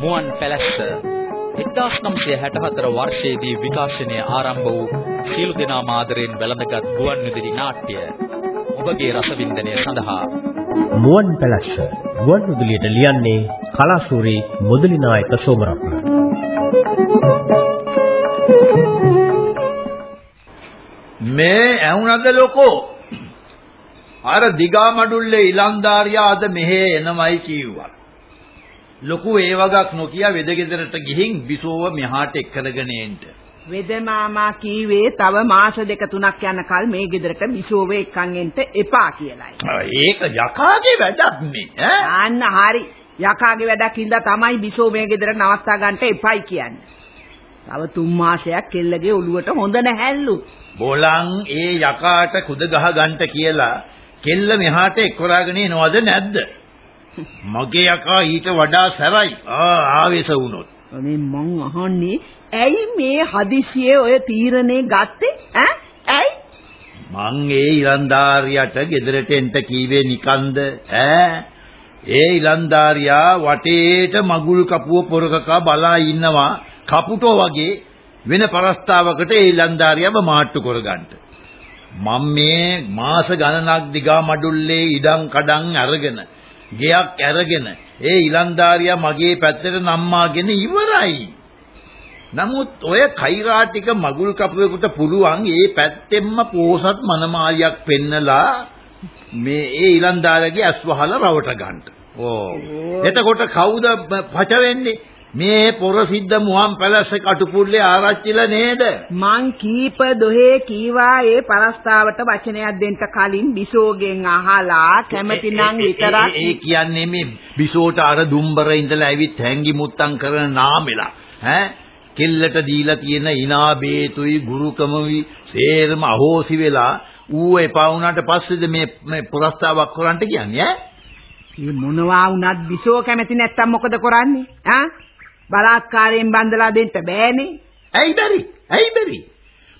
මුවන් පැලැස්ස 1964 වර්ෂයේදී විකාශනය ආරම්භ වූ සියලු දෙනා මාදරෙන් වැළඳගත් ගුවන් විදුලි නාට්‍ය ඔබගේ රසවින්දනය සඳහා. මුවන් පැලැස්ස ගුවන් විදුලියට ලියන්නේ කලාසූරි මුදලි නායක සෝමරත්න. මේ ඇහුණද ලොකෝ අර දිගා මඩුල්ලේ ඉලන්දාරියා අද මෙහෙ එනමයි කිව්වා ලොකු ඒ වගක් නොකිය වෙදගෙදරට ගිහින් බිසෝව මෙහාට එක්කරගෙන එන්න. වෙද මාමා කීවේ තව මාස දෙක තුනක් යනකල් මේ ගෙදරට බිසෝව එක්කන් එන්න එපා කියලායි. ඒක යකාගේ වැඩක් නේ ඈ. අන්න හරි. යකාගේ වැඩක් ඉඳලා තමයි බිසෝ මේ ගෙදර නවත්තා ගන්නට එපයි කියන්නේ. තව තුන් මාසයක් කෙල්ලගේ ඔළුවට හොඳ නැහැලු. බෝලං ඒ යකාට කුද ගහ ගන්නට කියලා කෙල්ල මෙහාට එක්කරාගෙන එනවද නැද්ද? මගේ යකා ඊට වඩා සැරයි. ආ ආවේශ වුණොත්. අනේ මං අහන්නේ ඇයි මේ හදිසියේ ඔය තීරණේ ගත්තේ? ඈ? ඇයි? මං ඒ ඉලන්දාරියට ගෙදරට එන්න කීවේ නිකන්ද? ඈ? ඒ ඉලන්දාරියා වටේට මගුල් කපුව පොරකකා බලා ඉන්නවා කපුටෝ වගේ වෙන පරස්තාවකට ඒ ඉලන්දාරියව මාට්ටු කරගන්න. මම මේ මාස ගණනක් දිගා මඩුල්ලේ ඉඩම් කඩම් අරගෙන ගෙයක් අරගෙන ඒ ඉලන්දාරියා මගේ පැත්තට නම්මාගෙන ඉවරයි. නමුත් ඔය කෛරාටික මගුල් කපුවෙකුට පුළුවන් ඒ පැත්තෙන්ම පෝසත් මනමාලියක් පෙන්නලා මේ ඒ ඉලන්දාරියාගේ ඇස් වහලා රවට ගන්න. ඕ. එතකොට කවුද පච වෙන්නේ? මේ පොරසිද්ධ මුවන් පැලස්ස කටුපුල්ලේ ආරච්චිලා නේද? මං කීප දොහේ කීවා ඒ පරස්තාවට වචනයක් දෙන්න කලින් බිසෝගෙන් අහලා කැමතිනම් විතරක්. ඒ කියන්නේ මේ බිසෝට අර දුම්බර ඉඳලා ඇවිත් හැංගි මුත්තම් කරන නාමෙලා. ඈ? කෙල්ලට දීලා තියෙන ඉනා බේතුයි ගුරුකමවි සේරම අහෝසි වෙලා ඌ එපා වුණාට පස්සේද මේ මේ පුරස්තාවක් කරන්නට කියන්නේ ඈ? මේ මොනවා වුණත් බිසෝ කැමති නැත්තම් මොකද කරන්නේ? ඈ බලාත්කාරයෙන් බන්දලා දෙන්න බෑනේ. ඇයි බැරි? ඇයි බැරි?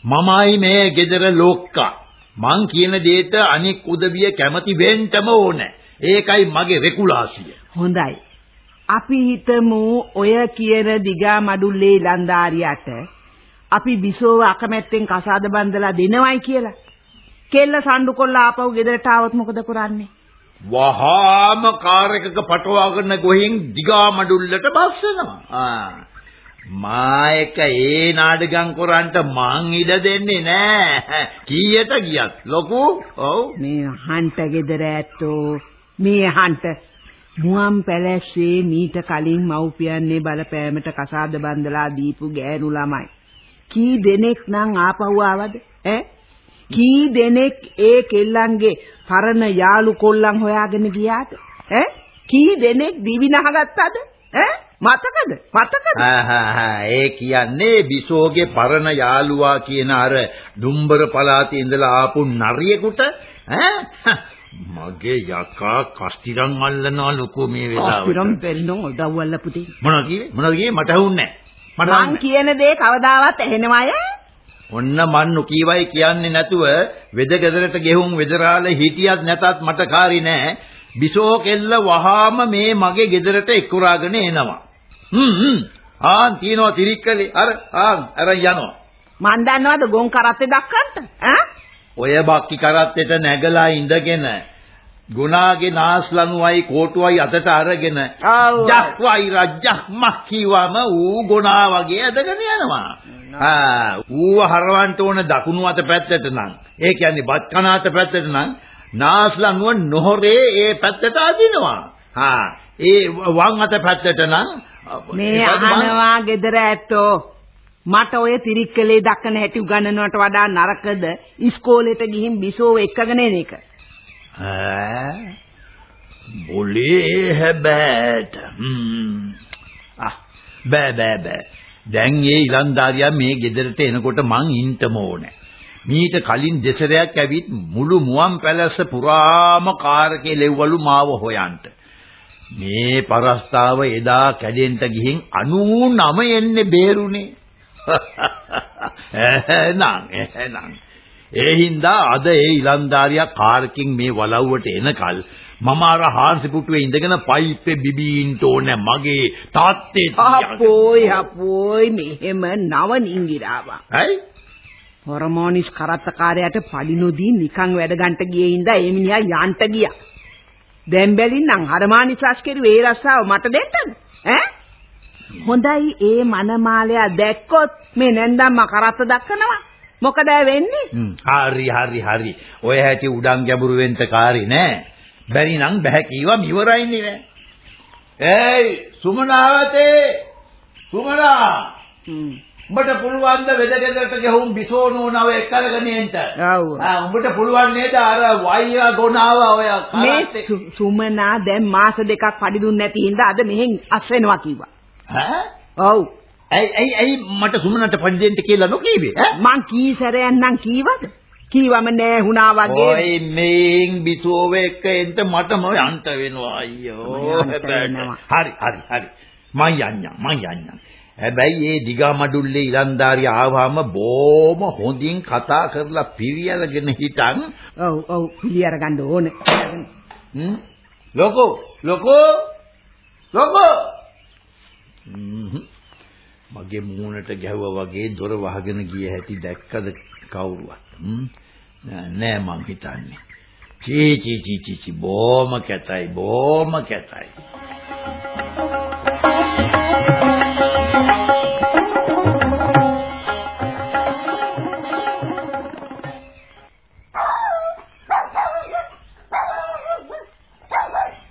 මමයි මේ gedara ලෝක්කා. මං කියන දෙයට අනික් උදවිය කැමති වෙන්නම ඕනේ. ඒකයි මගේ රෙකුලාසිය. හොඳයි. අපි හිතමු ඔය කියන දිගා මඩුල්ලේ ලන්දාරියට අපි බිසෝව අකමැත්තෙන් කසාද බන්දලා දෙනවයි කියලා. කෙල්ල සම්ඩු කොල්ල ආපහු ගෙදරට ආවොත් මොකද කරන්නේ? වහාම කාර් එකක පටවාගෙන ගොහින් දිගා මඩුල්ලට බස්සනවා. ආ. මා එක ඒ නාඩගම් කරන්ට මං ඉඩ දෙන්නේ නෑ. කීයට ගියත් ලොකු. ඔව්. මේ හන්ට ගෙදර ඇත්තෝ මේ හන්ට මුවන් පැලැස්සේ මීට කලින් මව්පියන්නේ බලපෑමට කසාද බන්දලා දීපු ගෑනු ළමයි. කී දෙනෙක් නම් ආපහු ආවද? ඈ කී දෙනෙක් ඒ කෙල්ලන්ගේ පරණ යාළු කොල්ලන් හොයාගෙන ගියාද? ඈ කී දෙනෙක් දිවි නහගත්තද? ඈ මතකද? මතකද? ඒ කියන්නේ බිසෝගේ පරණ යාළුවා කියන අර දුම්බර පළාතේ ඉඳලා ආපු නරියෙකුට ඈ මගේ යකා කස්තිරන් අල්ලනවා ලොකෝ මේ වෙලාවට. කස්තිරන් බෙල්ලෝ දවල්ල පුතේ. මොනවද කියේ? මොනවද කියේ? මට හුන්නේ නැහැ. මට මං කියන දේ කවදාවත් ඇහෙනවය? ඔන්න මන් නොකීවයි කියන්නේ නැතුව වෙදගෙදරට ගෙහුම් වෙදරාල හිටියත් නැතත් මට කාරි නෑ. බිසෝ කෙල්ල වහාම මේ මගේ ගෙදරට එක්කුරාගෙන එනවා. හ්ම් හ්ම්. ආන් තියනවා තිරික්කලේ. අර ආන් අරන් යනවා. මන් දන්නවද ගොන් කරත්තේ දක්කන්න? ඈ? ඔය බක්කි කරත්තෙට නැගලා ඉඳගෙන ගුණාගේ නාස්ලනුවයි කෝටුවයි අතට අරගෙන ජක්වයි රජ්ජක් මක් කිව්වම ඌ ගුණා වගේ ඇදගෙන යනවා. ආ ඌව හරවන්න ඕන දකුණු අත පැත්තට නම් ඒ කියන්නේ බත් කන අත පැත්තට නම් නාස්ලනුව නොහොරේ ඒ පැත්තට අදිනවා. හා ඒ වම් අත පැත්තට නම් මේ අහනවා gedara ඇත්තෝ මට ඔය තිරික්කලේ දක්කන හැටි උගන්වනවට වඩා නරකද ඉස්කෝලේට ගිහින් බිසෝව එක්කගෙන එන එක. ඈ? මොලේ හැබෑට ආ බෑ බෑ බෑ. දැන් ඒ ඉලන්දාරියා මේ ගෙදරට එනකොට මං ඉන්නම ඕනේ. මීට කලින් දෙසරයක් ඇවිත් මුළු මුවන් පැලැස්ස පුරාම කාරකේ ලෙව්වලු මාව හොයන්ට. මේ පරස්තාව එදා කැඩෙන්න ගිහින් 99 එන්නේ බේරුනේ. එහෙනම් එහෙනම් ඒ හින්දා අද ඒ ඉලන්දාරියා කාර්කින් මේ වලව්වට එනකල් මම අර හාන්සි පුටුවේ ඉඳගෙන පයිප්පේ බිබීන්න ඕනේ මගේ තාත්තේ අපෝයි අපෝයි මෙහෙම නව නිංගිරාවා. ඇයි? හොර්මෝනිස් කරත්තකාරයාට පඩි නොදී නිකන් වැඩ ගන්නට ගියේ ඉඳා ඒ මිනිහා යන්ට ගියා. දැන් බැලින්නම් හරමානිසස් කෙරුවේ ඒ රස්සාව මට දෙන්නද? ඈ? හොඳයි ඒ මනමාලයා දැක්කොත් මේ නැන්දම්ම කරත්ත දක්කනවා. මොකද වෙන්නේ? හරි හරි හරි. ඔය හැටි උඩන් ගැඹුරු වෙන්න කාරි නෑ. බැරි නම් බෑ කීවම ඉවරයිනේ නෑ. ඒයි සුමනාවතේ සුමනා. උඹට පුළුවන් ද වෙදගෙදරට ගෙහුම් බිසෝනෝනව එක්කගෙන එන්න. ඔව්. ආ උඹට පුළුවන් නේද අර වයියා ගොනාව ඔය මේ සුමනා දැන් මාස දෙකක් පඩි දුන්නේ නැති හින්දා අද මෙහෙන් අස් වෙනවා කිව්වා. ඈ ඔව්. ඇයි ඇයි ඇයි මට සුමනට පඩි දෙන්න කියලා නොකීවේ ඈ මං කී සැරයක් නම් කීවද? කීවම නෑ වුණා වගේ. ඔය මේන් බිසෝව එක්ක එන්න මටම යන්ත වෙනවා අයියෝ. හරි හරි හරි මං යන්නම් මං යන්නම් හැබැයි මේ දිගා මඩුල්ලේ ඉලන්දාරිය ආවම බොම හොඳින් කතා කරලා පිරියලගෙන හිටන් ඔව් ඔව් පිළි අරගන්න ඕනේ. හ්ම් ලොකෝ ලොකෝ ලොකෝ හ්ම්. මගේ මූණට ගැහුවා වගේ දොර වහගෙන ගිය හැටි දැක්කද කවුරුවත්? හ්ම්? නෑ නෑ මං හිතන්නේ. චී චී චී චී චී. බොම කැතයි බොම කැතයි.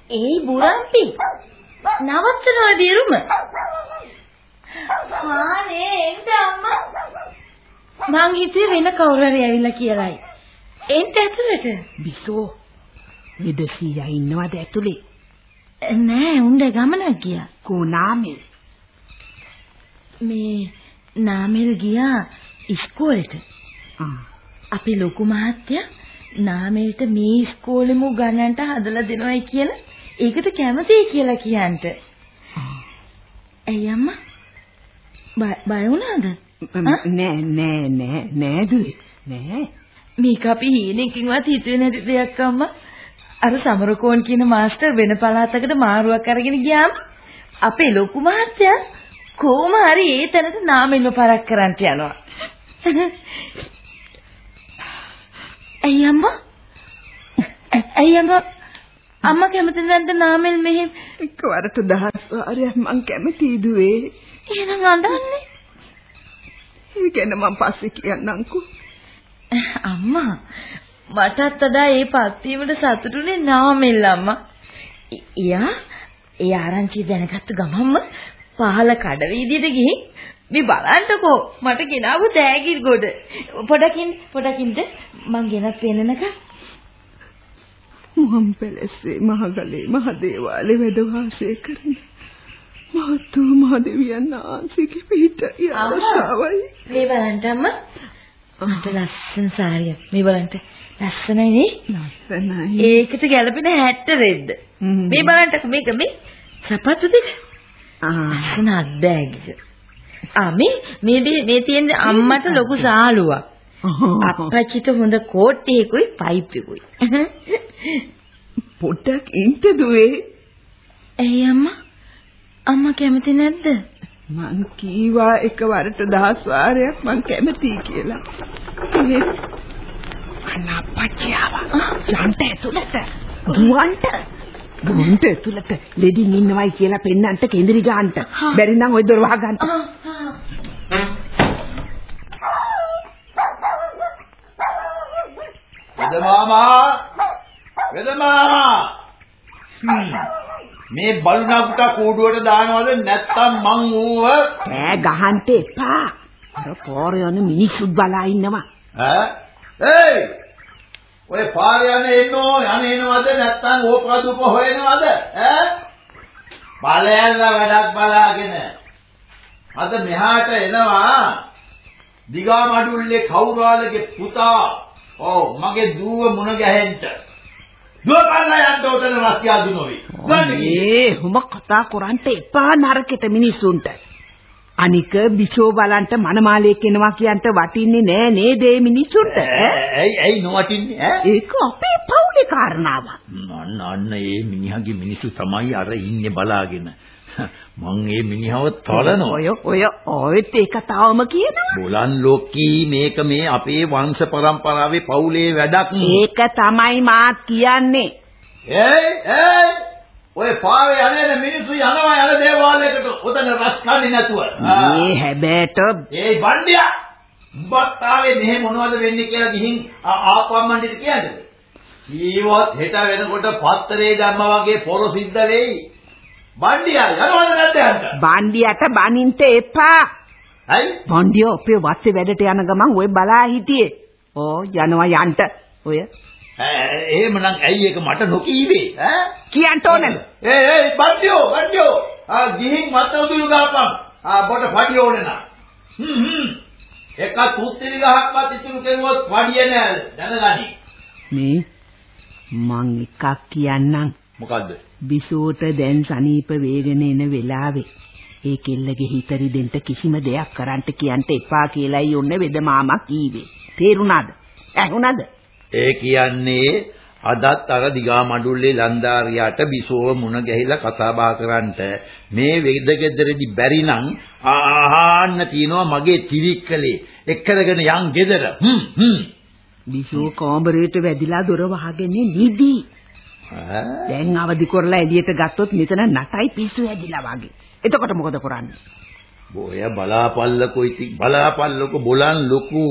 ඒයි බුරම්පි නවත්තනවා බිරුම හානේ එන්න අම්මා. මං හිතුවේ වෙන කවුරු හරි ඇවිල්ලා කියලායි. එන්න ඇතුළට. බිසෝ විදසියා ඉන්නවද ඇතුලේ? නෑ උණ්ඩ ගමනක් ගියා. කොනාමෙල්. මේ නාමල් ගියා ඉස්කෝලේට. ආ. අපේ ලොකු මහත්තයා නාමල්ට මේ ඉස්කෝලෙම ගණන්ට හදලා දෙනවයි කියලා ඒකට කැමතියි කියලා කියන්ට. ඇයි අම්මා බය- වුණාද නෑ නෑ නෑ නෑ දුවේ. නෑ. මේක අපි හීනකින්වත් හිතුවේ නැති දෙයක් අම්මා. අර සමරකෝන් කියන මාස්ටර් වෙන පළාතකට මාරුවක් අරගෙන ගියාම අපේ ලොකු මහත්තයා කොහොම හරි ඒ තැනට නාමෙල්ව පරක් කරන්ට යනවා. ඇ- ඇයි අම්මා? කැමති නැද්ද නාමෙල් මෙහෙ එකවරට දහස් වාරයක් මං කැමතියි දුවේ. එහෙනම් අඬන්නේ? ඒ ගැන මං පස්සේ කියන්නම්කෝ. අම්මා මටත් අදා ඒ පත් වීමට සතුටුනේ නාමෙල් අම්මා. එයා ඒ ආරංචිය දැනගත්ත ගමන්ම පහල කඩවීදියට ගිහින් මේ බලන්නකෝ මට ගෙනාවු තෑගි ගොඩ. පොඩකින් පොඩකින්ද මං ගෙනත් පෙන්නනක. මුවන් පැලස්සේ මහගලේ මහදේවාලේ වැඩ වාසය කරන මහතු මහදෙවියන් ආන්සිකේ පිට යාශාවයි. මේ බලන්න අම්මා. මට ලස්සන සාරිය. මේ බලන්න. ලස්සනයි නේ? ලස්සනයි. ඒකට ගැලපෙන හැට්ට රෙද්ද. මේ බලන්නකො මේක මේ සපත්තු දෙක. ආ. ලස්සන අත්බෑගික. ආ මේ මේ- මේ තියෙන අම්මට ලොකු සාලුවක්. අප්පච්චිට හොඳ කෝට්ටේකුයි පයිප්පෙකුයි. පොඩ්ඩක් ඉන්න දුවේ. ඇයි අම්මා? අම්මා කැමති නැද්ද? මං කීවා එකවරට දහස් වාරයක් මං කැමතියි කියලා. ඒ අනපච්චාව. යන්ට ඇතුළට. දුවන්ට. දුවන්ට ඇතුළට ලෙඩින් ඉන්නවයි කියලා පෙන්නන්ට කෙඳිරි ගන්නට. බැරි නම් ওই දොර වහගන්න. වෙද මාමා වෙද මාමා. මේ බලුණාකට කූඩුවට දානවද නැත්තම් මං ඌව? කෑ ගහන්න එපා. අර පෝරේ යන මිනිස්සුත් බලා ඉන්නවා. ඈ? ඒයි ඔය පාරේ යන එන්නෝ යන එනවද නැත්තම් ඕපදුප හොයනවද? ඈ? බලයල්ලා වැඩක් බලාගෙන. අද මෙහාට එනවා දිගා මඩුල්ලේ කවුරුහාලගේ පුතා ඔව් මගේ දුව මුණ ගැහෙන්න. දුව බලලා යන්න උතන රස්තිය දුනෝවි ඒ හුඹ කතා කරන්ට එපා නරකෙට මිනිස්සුන්ට. අනික බිසෝ බලන්ට මනමාලේ කෙනවා කියන්ට වටින්නේ නෑ නේද මේ මිනිසුන්ට ඇයි ඇයි නොවටින්නේ? ඈ? ඒක අපේ පවුලේ කාරණාවක්. අන්න අන්න ඒ මිනිහාගේ මිනිස්සු තමයි අර ඉන්නේ බලාගෙන මං ඒ මිනිහව තලනවා. ඔය ඔය ඔයත් ඒක තාවම කියනවා. බොලන් ලොක්කී මේක මේ අපේ වංශ પરම්පරාවේ පවුලේ වැඩක්. ඒක තමයි මාත් කියන්නේ. ඒයි ඒයි ඔය පාරේ යන්නේ මිනිස්සු යනවා යන දේවාලයකට උතන රස් කන්නේ නැතුව. මේ හැබෑට ඒයි බණ්ඩියා උඹත් ආවේ මෙහෙ මොනවද වෙන්නේ කියලා ගිහින් ආපම්මන්ඩිට කියන්නද ඊවත් හෙට වෙනකොට පත්තරේ දැම්මා වගේ පොර සිද්ධ වෙයි බණ්ඩියා යනවද නැද්ද යන්න බණ්ඩියට බනින්ට එපා. ඇයි? බණ්ඩිය අපේ වත්තේ වැඩට යන ගමන් ඔය බලා හිටියේ. ඕ යනවා යන්ට. ඔය. එහෙමනම් ඇයි ඒක මට නොකීවේ? ඈ? කියන්න ඕනද? ඒ ඒ බණ්ඩියෝ බණ්ඩියෝ. ආ ගිහින් උදුරු ගාපන් ආ බොට පඩිය ඕනේ නා හ්ම් හ්ම්. එක තුත්තිලි ගහක්වත් ඉතුරු කෙරුවොත් පඩිය නෑ දැනගනි. මේ මං එකක් කියන්නම් මොකද්ද? බිසෝට දැන් සනීප වේගෙන එන වෙලාවේ. ඒ කෙල්ලගේ හිතරි දෙන්න කිසිම දෙයක් කරන්න කියන්න එපා කියලායි ඔන්න වෙද මාමා කීවේ. තේරුණාද? ඇහුණාද? ඒ කියන්නේ අදත් අර දිගා මඩුල්ලේ ලන්දාරියාට බිසෝව මුණ ගැහිලා කතා බහ කරන්නට මේ වෙදගෙදරදි බැරි නම් ආහන්න තියනවා මගේ තිරික්කලේ එක්කරගෙන යන් ගෙදර. හ්ම් හ්ම්. බිසෝ කාමරේට වැදිලා දොර වහගෙන නිදි දැන් අවදි කරලා එළියට ගත්තොත් මෙතන නටයි පිස්සු ඇදිලා වගේ. එතකොට මොකද කරන්නේ? බොය බලාපල්ලකෝ ඉතින් බලාපල්ලකෝ බොලන් ලොකු.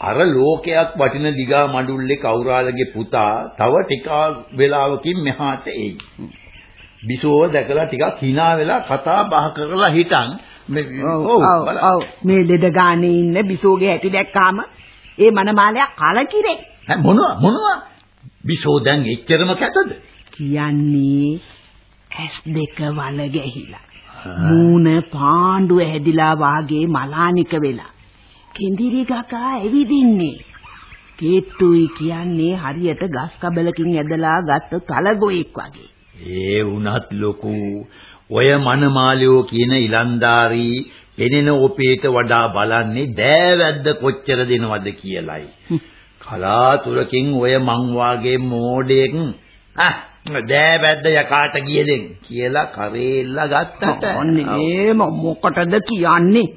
අර ලෝකයක් වටින දිගා මඩුල්ලේ කෞරාලගේ පුතා තව ටික වෙලාවකින් මෙහාට එයි. බිසෝව දැකලා ටිකක් hina වෙලා කතා බහ කරලා හිටන් ඔව් ඔව් මේ ලෙඩ ගානේ ඉන්න බිසෝගේ ඇටි දැක්කාම ඒ මනමාලයා කලකිරේ. මොනවා මොනවා බිසෝ දැන් එච්චරම කැතද කියන්නේ ඇස් දෙක වල ගැහිලා මූණ පාණ්ඩුව හැදිලා වාගේ මලානික වෙලා කෙඳිරි ගගා ඇවිදින්නේ. කේට්ටුයි කියන්නේ හරියට ගස් කබලකින් ඇදලා ගත්ත තලගොයෙක් වගේ. ඒ වුණත් ලොකු ඔය මනමාලියෝ කියන ඉලන්දාරි පෙනෙන ඔපේට වඩා බලන්නේ දෑවැද්ද කොච්චර දෙනවද කියලයි. කලාතුරකින් ඔය මං වාගේ මෝඩෙක් ආ දෑවැද්ද යකාට ගියදෙන් කියලා කරේල්ලා ගත්තට. ඔන්නේ මොකටද කියන්නේ?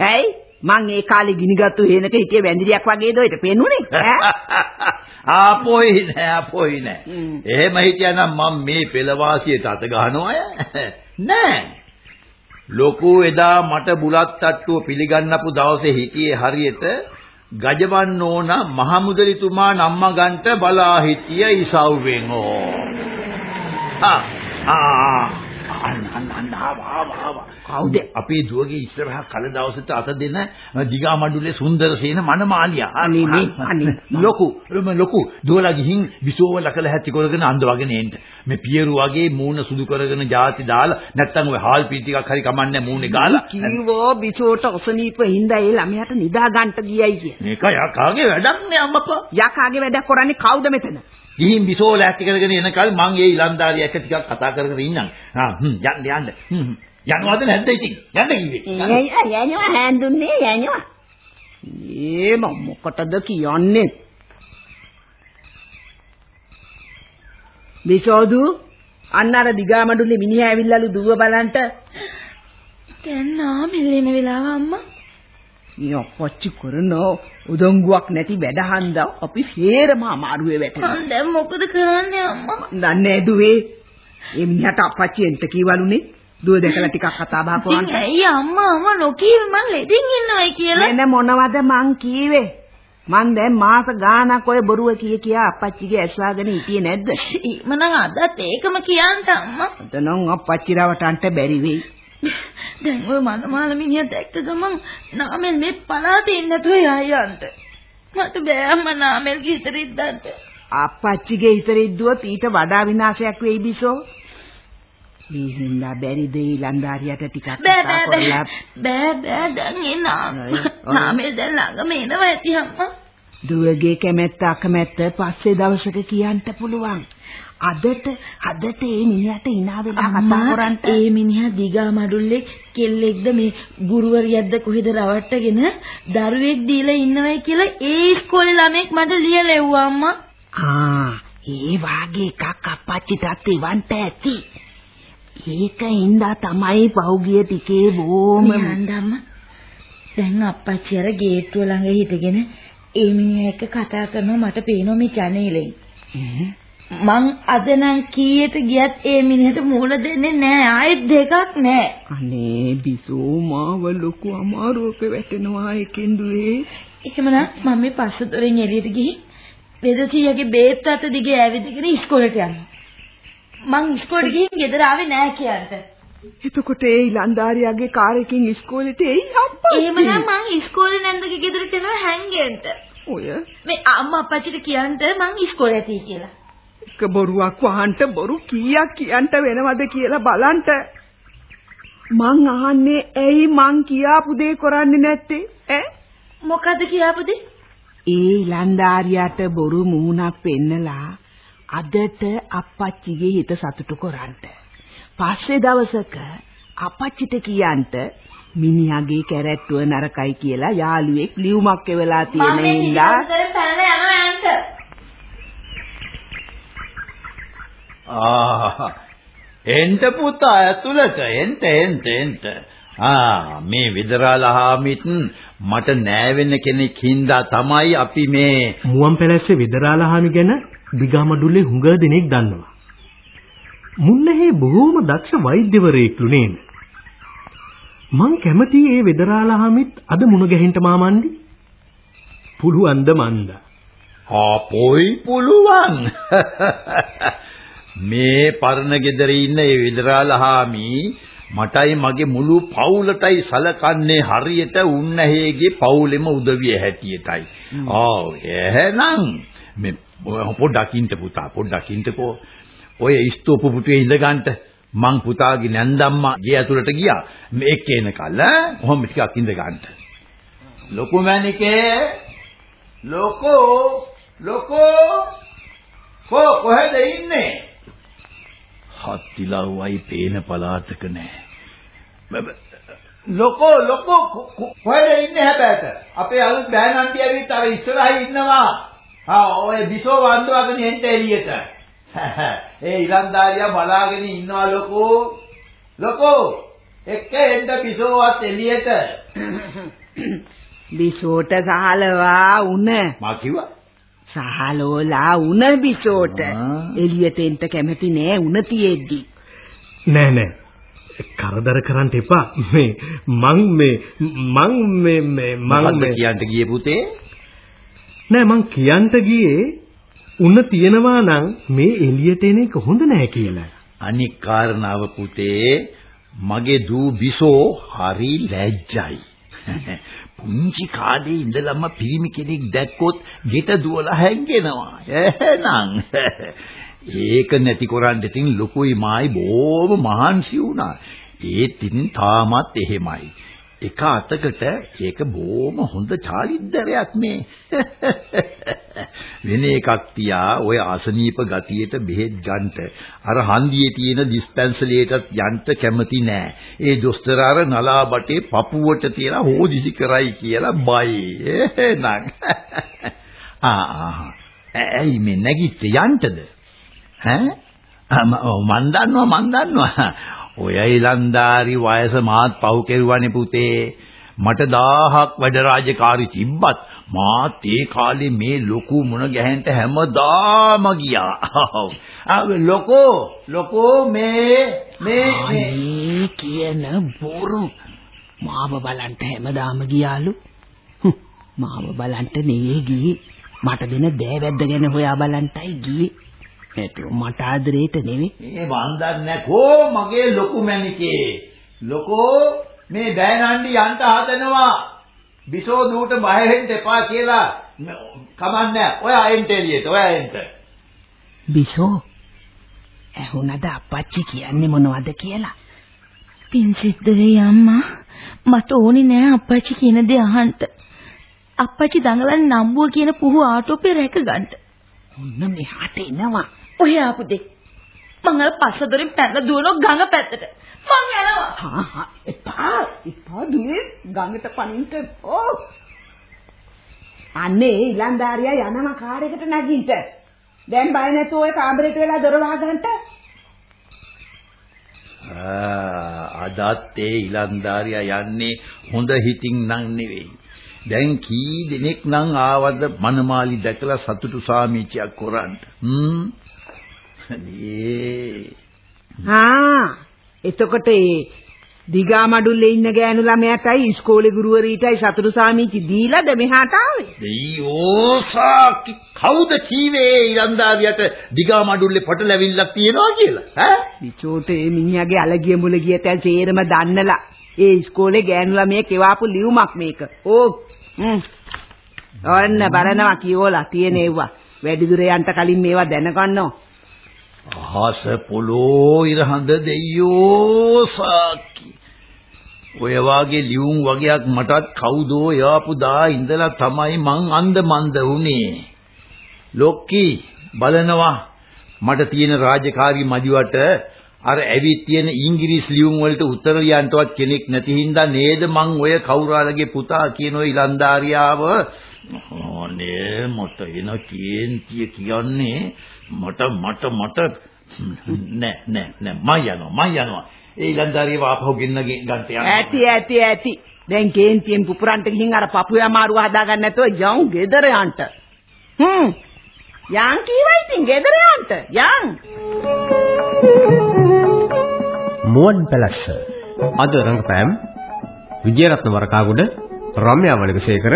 ඇයි? මං ඒ කාලේ ගිනිගත්තු හේනක හිටිය වැඳිරියක් වගේද ඔයිට පෙන්නුනේ? ආපොයි නෑ ආපොයි නෑ. එහෙම හිටියනම් මම මේ පෙළවාසියට අත ගහනවා නෑ. ලොකු එදා මට බුලත් තට්ටුව පිළිගන්නපු දවසේ හිටියේ හරියට ගජවන් නෝන මහමුදලිතුමා නම්ම ගන්ට බලා හිටිය ඉසව්වෙන්. ඕ ආ ආ අන්න අන්න ආවා ආවා කවුද අපේ දුවගේ ඉස්සරහා කල දවසට අත දෙන දිගා මඩුලේ සුන්දර සේන මනමාලියා අනේ මේ අනේ ලොකු ලොකු දුවලා ගිහින් විසෝව ලකල හැටි කරගෙන අඳවගෙන එන්න මේ පියරු වගේ මූණ සුදු කරගෙන ಜಾති දාලා නැත්තම් ඔය හාල් පී ටිකක් හරි කමන්නේ මූණේ ගාලා කීවෝ බිසෝට ඔසනීප හින්දා ඒ ළමයාට නිදා ගන්නට ගියයි කිය. මේක යකාගේ වැඩක් නේ අම්මපා යකාගේ වැඩක් කරන්නේ කවුද මෙතන? ගිහින් බිසෝල ඇටි කරගෙන එනකල් මං ඒ ඉලන්දාරිය එක ටිකක් කතා කරගෙන ඉන්නම්. ආ හ්ම් යන්න යන්න. හ්ම් යනවද නැද්ද ඉතින්? යන්න කිව්වේ. යනවා හැඳුන්නේ යනවා. ඒ මම මොකටද කියන්නේ? බිසෝදු අන්න අර දිගාමඩුල්ලේ මිනිහා ඇවිල්ලාලු දුව බලන්ට දැන් නාමෙල්ලෙන වෙලාව අම්මා. මේ අපච්චි කරන උදංගුවක් නැති වැඩ හන්දා අපි හේරම අමාරුවේ වැටෙනවා. මං දැන් මොකද කරන්නේ අම්මා? දන්නේ දුවේ. ඒ මිනිහට අපච්චි එන්ට කීවලුනේ. දුව දැකලා ටිකක් කතා බහ කරන්න. ඉතින් ඇයි අම්මා අම්මා නොකීවේ මං ලෙඩින් ඉන්නවයි කියලා? එන මොනවද මං කීවේ? මං දැන් මාස ගාණක් ඔය බොරුව කිය කියා අපච්චිගේ ඇස්වාගෙන හිටියේ නැද්ද? මනම් අදත් ඒකම කියන්ට අම්මා. එතනම් අපච්චි රවටන්ට බැරි වෙයි. දැන් ඔය මනමාල මිනිහා දැක්ක ගමන් නාමල් මේ පලාතේ ඉන්න නැතුව යයන්ට. මට බෑ අම්මා නාමල්ගේ හිතරිද්දන්ට. අපච්චිගේ හිතරිද්දුවත් ඊට වඩා විනාශයක් වෙයි බිසෝ. ඒ හින්දා බැරිද ඊලන්දාරියට ටිකක් කතා බෑ කරලා බෑ බෑ දැන් එන්න නාමල් දැන් ළඟම එනවා ඇති අම්මා. දුවගේ කැමැත්ත අකමැත්ත පස්සේ දවසක කියන්න පුළුවන්. අදට අදට ඒ මිනිහට hina වෙලා කතා කරන්න ඒ මිනිහා දිගා මඩුල්ලේ කෙල්ලෙක්ද මේ ගුරුවරියක්ද කොහෙද රවට්ටගෙන දරුවෙක් දීලා ඉන්නවයි කියලා ඒ ඉස්කෝලේ ළමෙක් මට ලියලා එව්වා අම්මා. ආ ඒ වාගේ එකක් අපච්චිටත් එවන්ට ඇති. ඒකින්ද තමයි පහුගිය ටිකේ බොම මෙහාන්ද අම්මා. දැන් අප්පච්චි අර ගේට්ටුව ළඟ හිටගෙන ඒ මිනිහා එක්ක කතා කරනවා මට පේනවා මේ ජනේලෙන්. මං අද නම් කීයට ගියත් ඒ මිනිහට මූණ දෙන්නේ නැහැ. ආයෙත් දෙකක් නැහැ. අනේ බිසෝ මාව ලොකු අමාරුවක වැටෙනවා එකෙන්දුවේ. එහෙමනම් මම මේ පස්ස දොරෙන් එළියට ගිහින් වෙදසියගේ බේත් අත දිගේ ඇවිදගෙන ඉස්කෝලේට යනවා. මං ඉස්කෝලේට ගිහින් ගෙදර ආවේ නැහැ කියන්ට. එතකොට ඒ ඉලන්දාරියාගේ කාර් එකකින් ඉස්කෝලේට එයි අප්පච්චි. එහෙමනම් මං ඉස්කෝලේ නැන්දගේ ගෙදරට යනවා හැංගෙන්න. ඔය මේ අම්මා අප්පච්චිට කියන්ට මං ඉස්කෝලේ ඇති කියලා. එක බොරුවක් වහන්ට බොරු කීයක් කියන්ට වෙනවද කියලා බලන්ට. මං අහන්නේ ඇයි මං කියාපු දේ කරන්නේ නැත්තේ ඈ? මොකද කියාපු දේ? ඒ ඉලන්දාරියාට බොරු මූණක් පෙන්නලා අදට අප්පච්චිගේ හිත සතුටු කරන්ට. පස්සේ දවසක අපච්චිට කියන්ට මිනිහාගේ කැරැට්ටුව නරකයි කියලා යාළුවෙක් ලියුමක් එවලා තියෙන යන්ට. ආ එන්ට පුතා ඇතුළට එන්ට එන්ට එන්ට ආ මේ විදරාලහාමිත් මට නෑවෙන කෙනෙක් හින්දා තමයි අපි මේ මුවන් පැලැස්සේ විදරාලහාමි ගැන දිගමඩුල්ලේ හුඟ දෙනෙක් දන්නවා. මුන්නහේ බොහෝම දක්ෂ වෛද්‍යවරයෙක්ලු නේද? මං කැමති ඒ වෙදරාලහාමිත් අද මුණ ගැහෙන්න මාමන්දි. පුළුවන්ද මන්ද? ආපොයි පුළුවන්. මේ පරණ ගෙදර ඉන්න ඒ විදරාලහාමි මටයි මගේ මුළු පවුලටයි සලකන්නේ හරියට උන්නහේගේ පවුලෙම උදවිය හැටියටයි. ආ එහෙනම් මේ පොඩ්ඩක් ඉන්න පුතා පොඩ්ඩක් ඉන්නකෝ. ඔය ස්තූප පුටුවේ ඉඳගන්න මං පුතාගේ නැන්දම්මා ගේ ඇතුළට ගියා. මේ එක්ක එනකල් ඈ කොහොම ටිකක් ඉඳගන්න. ලොකු මැනිකේ ලොකෝ ලොකෝ කො කොහෙද ඉන්නේ? හත්තිලව්වයි පේන පලාතක නෑ. ලොකෝ ලොකෝ කොහෙද ඉන්නේ හැබැයිට? අපේ අලුත් බෑනන්ටි ඇවිත් අර ඉස්සරහින් ඉන්නවා. ආ ඔය බිසෝ වන්දවගෙන එන්න එළියට. ඒ ඉලන්දාරියා බලාගෙන ඉන්නවා ලොකෝ. ලොකෝ එක්ක එන්න බිසෝවත් එළියට. බිසෝට සහලවා උන මා කිව්වා සහලෝලා උන බිසෝට එළියට එන්න කැමති නෑ උන තියෙද්දි නෑ නෑ. කරදර කරන්න එපා. මේ මං මේ මං මේ මේ මං මොකද්ද මේ කියන්න ගියේ පුතේ? නෑ මං කියන්ට ගියේ උන්න තියනවා නම් මේ එළියට එන එක හොඳ නෑ කියලා. අනික් කාරණාව පුතේ මගේ දූ බිසෝ හරි ලැජ්ජයි. පුංචි කාලේ ඉඳලම පිරිමි කෙනෙක් දැක්කොත් ගෙට දුවලා හැංගෙනවා. එහෙනම් ඒක නැති කරන්න ඉතින් ලොකුයි මායි බොහොම මහන්සි වුණා. ඒත් ඉතින් තාමත් එහෙමයි. එක අතකට ඒක බොහොම හොඳ චාරිත්‍රයක් නේ. වෙන එකක් තියා ඔය අසනීප ගතියට බෙහෙත් ගන්නට අර හන්දියේ තියෙන ඩිස්පැන්සරියටත් යන්න කැමති නෑ. ඒ දොස්තර අර නලා බටේ පපුවට තියලා හොදිසි කරයි කියලා බයි. එහෙනම් ආ ආ ඇයි මේ නැගිට යන්නද? ඈ මන් දන්නවා මන් දන්නවා ඔය ඊලන්දාරි වයස මාත් පව් කෙරුවානේ පුතේ. මට දහහක් වැඩ රාජකාරි තිබ්බත් මාත් ඒ කාලේ මේ ලොකු මුණ ගැහෙන්න හැමදාම ගියා. ආ ලොකෝ ලොකෝ මේ මේ මේ. අනේ කියන බොරු. මාව බලන්න හැමදාම ගියාලු. හ්ම්, මාව බලන්න නෙවෙයි ගියේ. මට දෙන දෑවැද්ද ගැන හොයා බලන්ටයි ගියේ. ඒතු මට ආදරේට නෙවෙයි මේ වන්දන්නේ කෝ මගේ ලොකු මැනිකේ ලොකෝ මේ බෑනන්ඩි යන්න හදනවා. බිසෝ දූට බය වෙන්න එපා කියලා කමන්නේ. ඔය අයෙන්ට එළියට ඔය අයෙන්ට. බිසෝ ඇහුණද අපච්චි කියන්නේ මොනවද කියලා? පින් සිද්ධ වෙයි අම්මා. මට ඕනේ නෑ අප්පච්චි කියන දේ අහන්න. අප්පච්චි දඟලන්නේ නම්බුව කියන පුහු ආටෝපේ රැක ගන්න. ඔන්න මෙහාට එනවා ඔය ආපු දෙක්. මං අර පස්ස දොරින් පැනලා දුවනවා ගඟ පැත්තට. මං යනවා. හා හා එපා එපා දුවේ ගඟට පනින්න ඕ අනේ ඊලන්දාරියා යනවා කාරයකට නැගින්න දැන් බය නැතුව ඔය කාමරේට වෙලා දොර වහගන්න අදත් ඒ ඉලන්දාරියා යන්නේ හොඳ හිතින් නම් නෙවෙයි. දැන් කී දෙනෙක් නම් ආවද මනමාලි දැකලා සතුටු සාමිචියක් කරන්න. හ්ම්. අනේ. ආ එතකොට ඒ දිගා මඩුල්ලේ ඉන්න ගෑනු ළමයාටයි ඉස්කෝලේ ගුරුවරීටයි සතුටු සාමිචි දීලාද මෙහාට ආවේ? දෙයියෝ සාකි කවුද කීවේ ඉලන්දාරියට දිගා මඩුල්ලේ පටලැවිල්ලක් තියෙනවා කියලා? ඈ? විචෝට ඒ මිනිහාගේ අලගිය මුලගිය තැල් සේරම දන්නලා. ඒ ඉස්කෝලේ ගෑනු ළමයෙක් එවාපු ලියුමක් මේක. ඕ. ඔන්න බලනවා කියෝලා තියෙන ඒවා. වැඩි දුර යන්න කලින් මේවා දැනගන්නවා. අහස පොළෝ ඉරහඳ දෙයියෝ සාකි ඔය වාගේ ලියුම් වගේක් මටත් කවුදෝ යාපු දා ඉඳලා තමයි මං අන්ද මන්ද උනේ ලොක්කි බලනවා. මට තියෙන රාජකාරී මදිවට අර ඇවිත් තියෙන ඉංග්‍රීසි ලියුම් වලට උත්තර ලියන්නවත් කෙනෙක් නැති හින්දා නේද මං ඔය කවුරුහලගේ පුතා කියන ඔය ඉලන්දාරියාව අනේ මට එන කේන්තිය කියන්නේ මට මට මට නෑ නෑ නෑ මම යනවා මම යනවා ඒ ඉලන්දාරියව ආපහු ගෙන්න ගන්නට යනවා ඇති ඇති ඇති. දැන් කේන්තියෙන් පුපුරන්ට ගිහින් අර පපුව අමාරුව හදාගන්න නැතුව යන් ගෙදර යන්න. හ්ම්. යන් කීවා ඉතින් ගෙදර යන්න. යන්. මුවන් පැලස්ස අද රංගපෑම් විජයරත්න වරකාගොඩ රම්‍යා වලිගසේකර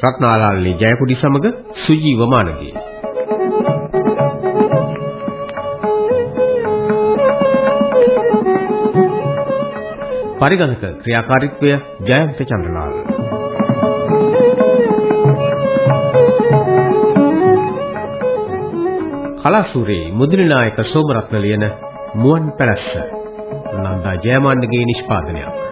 රත්නාලාල්නී ජයකුඩි සමග සුජීව මානගේ පරිගණක ක්‍රියාකාරීත්වය ජයන්ත චන්ද්‍රලාල් කලාසූරේ මුද්‍රි නායක සෝමරත්න ලියන මුවන් පැලස්ස නන්දා ජයමාන්නගේ නිෂ්පාදනයක් Thank you.